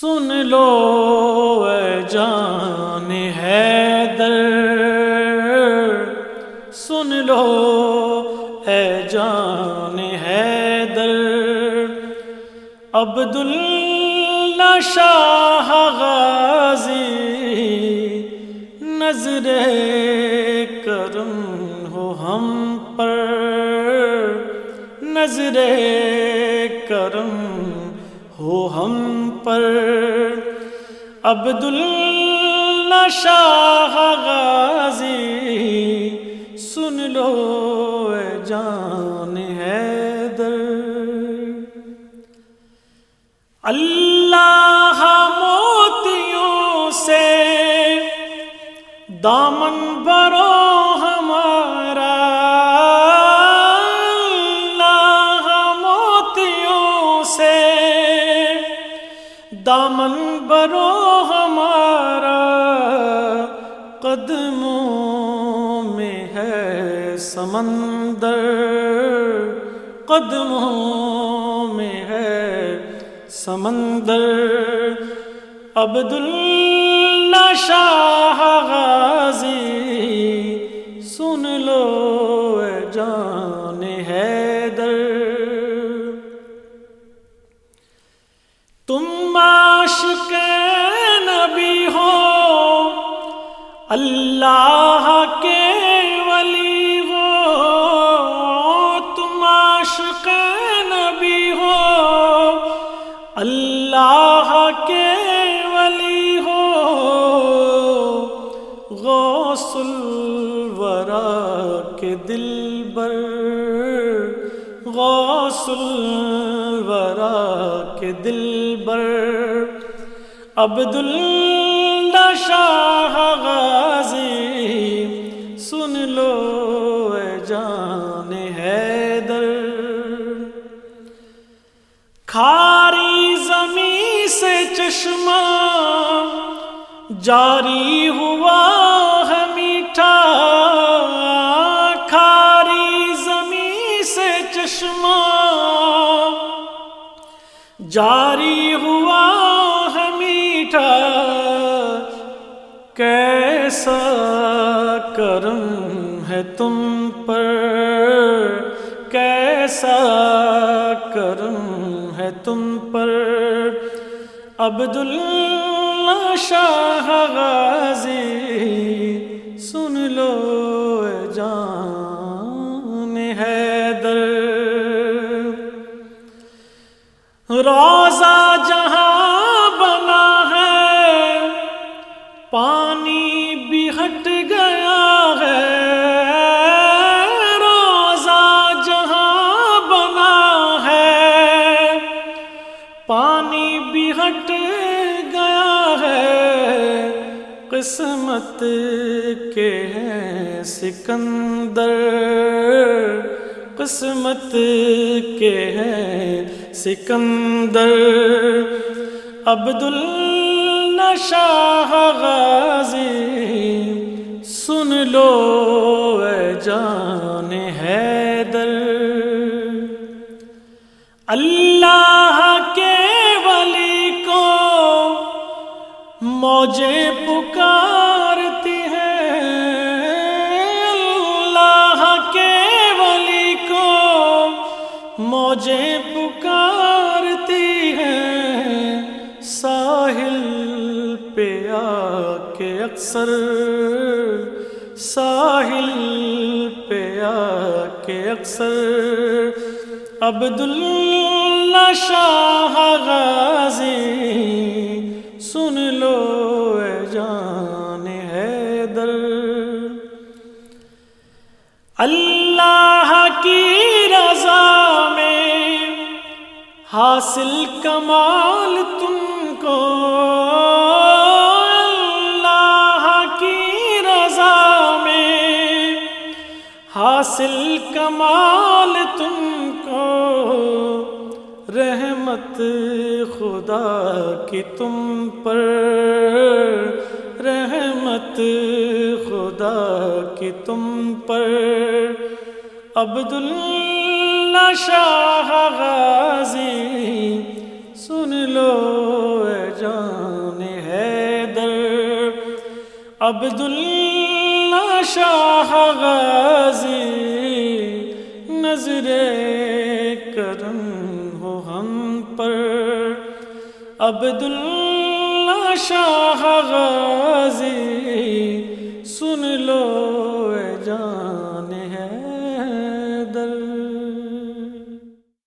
سن لو، اے جان ہے در سن لو، اے جان ہے در عبد اللہ شاہ غازی، نظر کرم ہو ہم پر۔ نظر کرم ہو ہم پر عبد اللہ شاہ غازی سن لو اے جان ہے در اللہ دامن برو ہمارا قدموں میں ہے سمندر، قدموں میں ہے سمندر۔ عبد اللہ شاہ غازی، سن لو اے جان۔ اللہ کے ولی ہو، تم عاشق نبی ہو۔ اللہ کے ولی ہو غوث الورا کے دل بر غوث الورا کے دل بر عبد کھاری زمین سے چشمہ جاری ہوا ہے میٹھا، کھاری زمین سے چشمہ جاری ہوا ہے میٹھا، کیسا کرم ہے تم پر، کیسا کرم تم پر عبد اللہ شاہ غازی، سن لو اے جان حیدر۔ روزہ جہاں بنا ہے، پانی بھی ہٹ گیا۔ پانی بھی ہٹ گیا ہے، قسمت کے ہیں سکندر۔ قسمت کے ہیں سکندر۔ عبد اللہ شاہ غازی، سن لو اے جان حیدر۔ اللہ موجیں پکارتی ہیں۔ اللہ کے ولی کو موجیں پکارتی ہیں۔ ساحل پہ آ کے اکثر، ساحل پہ آ کے اکثر۔ عبد اللہ شاہ غازی اللہ کی رضا میں حاصل کمال تم کو۔ اللہ کی رضا میں حاصل کمال تم کو۔ رحمت خدا کی تم پر، رحمت تم پر عبداللہ شاہ غازی، سن لو جان ہے در عبداللہ شاہ غازی، نظر کرم ہو ہم پر، عبداللہ شاہ غازی